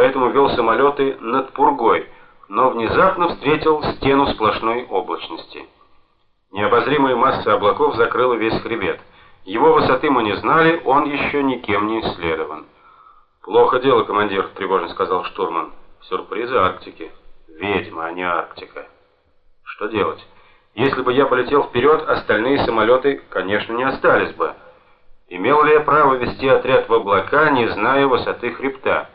поэтому вел самолеты над пургой, но внезапно встретил стену сплошной облачности. Необозримая масса облаков закрыла весь хребет. Его высоты мы не знали, он еще никем не исследован. «Плохо дело, командир», — тревожно сказал штурман. «Сюрпризы Арктики. Ведьма, а не Арктика. Что делать? Если бы я полетел вперед, остальные самолеты, конечно, не остались бы. Имел ли я право вести отряд в облака, не зная высоты хребта?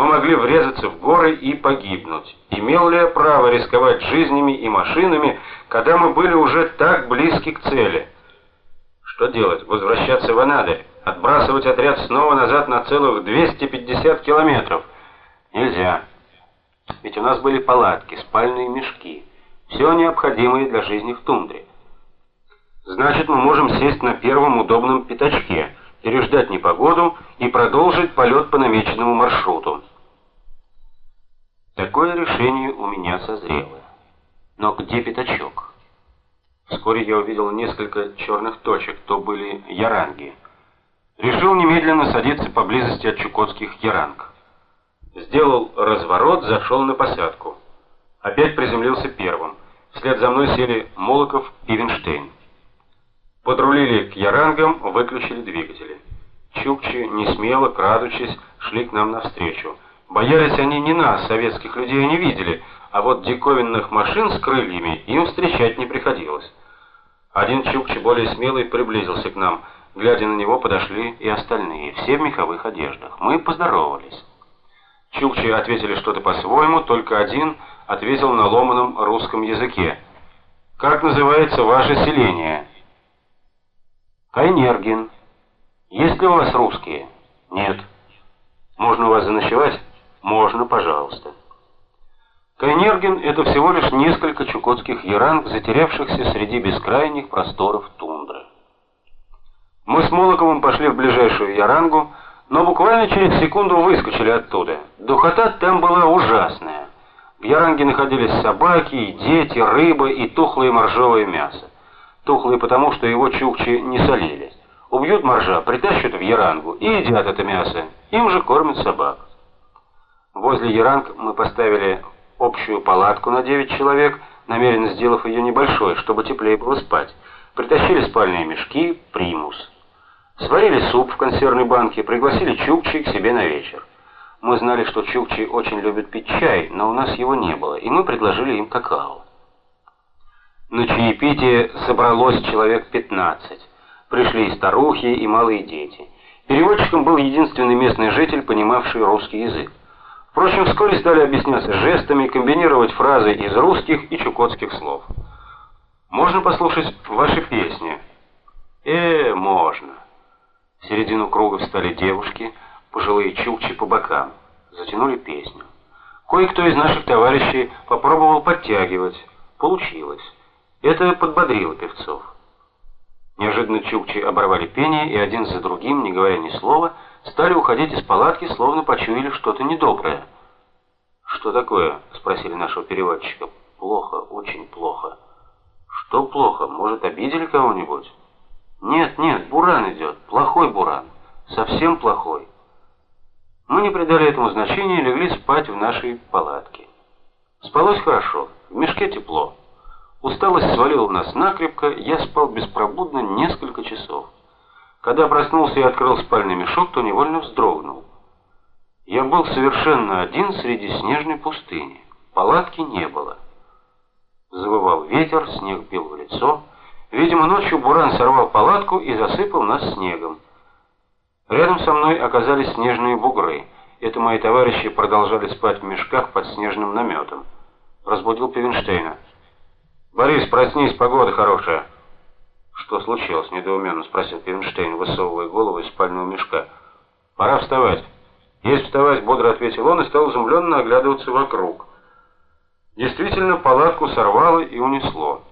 Мы могли врезаться в горы и погибнуть. Имел ли я право рисковать жизнями и машинами, когда мы были уже так близки к цели? Что делать? Возвращаться в Анадырь? Отбрасывать отряд снова назад на целых 250 километров? Нельзя. Ведь у нас были палатки, спальные мешки. Все необходимое для жизни в тундре. Значит, мы можем сесть на первом удобном пятачке, переждать непогоду и продолжить полет по намеченному маршруту. Такое решение у меня созрело. Но где пятачок? Вскоре я увидел несколько черных точек, то были яранги. Решил немедленно садиться поблизости от чукотских яранг. Сделал разворот, зашел на посадку. Опять приземлился первым. Вслед за мной сели Молоков и Винштейн. Подрулили к ярангам, выключили двигатели. Чукчи, не смело, крадучись, шли к нам навстречу. Боялись они не нас, советских людей, они видели, а вот диковинных машин с крыльями им встречать не приходилось. Один Чукчи, более смелый, приблизился к нам. Глядя на него, подошли и остальные, все в меховых одеждах. Мы поздоровались. Чукчи ответили что-то по-своему, только один ответил на ломаном русском языке. «Как называется ваше селение?» «Кайнергин. Есть ли у вас русские?» «Нет». «Можно у вас заночевать?» «Можно, пожалуйста». Кайнерген – это всего лишь несколько чукотских яранг, затерявшихся среди бескрайних просторов тундры. Мы с Молоковым пошли в ближайшую ярангу, но буквально через секунду выскочили оттуда. Духота там была ужасная. В яранге находились собаки, и дети, рыба и тухлое моржовое мясо. Тухлые потому, что его чукчи не солили. Убьют моржа, притащат в ярангу и едят это мясо. Им же кормят собак. Возле яранг мы поставили общую палатку на 9 человек, намеренно сделав ее небольшой, чтобы теплее было спать. Притащили спальные мешки, примус. Сварили суп в консервной банке, пригласили чукчи к себе на вечер. Мы знали, что чукчи очень любят пить чай, но у нас его не было, и мы предложили им какао. На чаепитие собралось человек 15. Пришли и старухи, и малые дети. Переводчиком был единственный местный житель, понимавший русский язык. Впрочем, вскоре стали объясняться жестами, комбинировать фразы из русских и чукотских слов. «Можно послушать ваши песни?» «Э, можно». В середину круга встали девушки, пожилые чукчи по бокам. Затянули песню. Кое-кто из наших товарищей попробовал подтягивать. Получилось. Это подбодрило певцов. Неожиданно чукчи оборвали пение и один за другим, не говоря ни слова, стали уходить из палатки, словно почуяли что-то недоброе. «Что такое?» — спросили нашего переводчика. «Плохо, очень плохо». «Что плохо? Может, обидели кого-нибудь?» «Нет, нет, буран идет, плохой буран, совсем плохой». Мы не придали этому значения и легли спать в нашей палатке. Спалось хорошо, в мешке тепло. Усталость свалила нас накрепко, я спал беспробудно несколько часов. Когда проснулся и открыл спальный мешок, то невольно вздрогнул. Я был совершенно один среди снежной пустыни. Палатки не было. Завывал ветер, снег бил в лицо. Видимо, ночью буран сорвал палатку и засыпал нас снегом. Рядом со мной оказались снежные бугры. Это мои товарищи продолжали спать в мешках под снежным наметом. Разбудил Пивенштейна. «Борис, проснись, погода хорошая». «Что случилось?» – недоуменно спросил Пирнштейн, высовывая голову из спального мешка. «Пора вставать». «Есть вставать», – бодро ответил он и стал изумленно оглядываться вокруг. Действительно, палатку сорвало и унесло.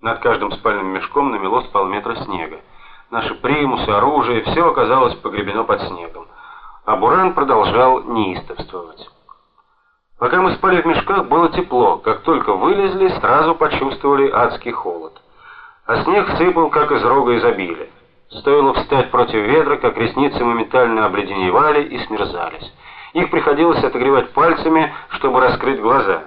Над каждым спальным мешком намело с полметра снега. Наши примусы, оружие – все оказалось погребено под снегом. А Буран продолжал неистовствовать. Пока мы спали в мешках, было тепло. Как только вылезли, сразу почувствовали адский холод. А снег сыпал, как из рога изобилия. Стоило встать против ветра, как ресницы моментально обледеневали и смерзались. Их приходилось отогревать пальцами, чтобы раскрыть глаза.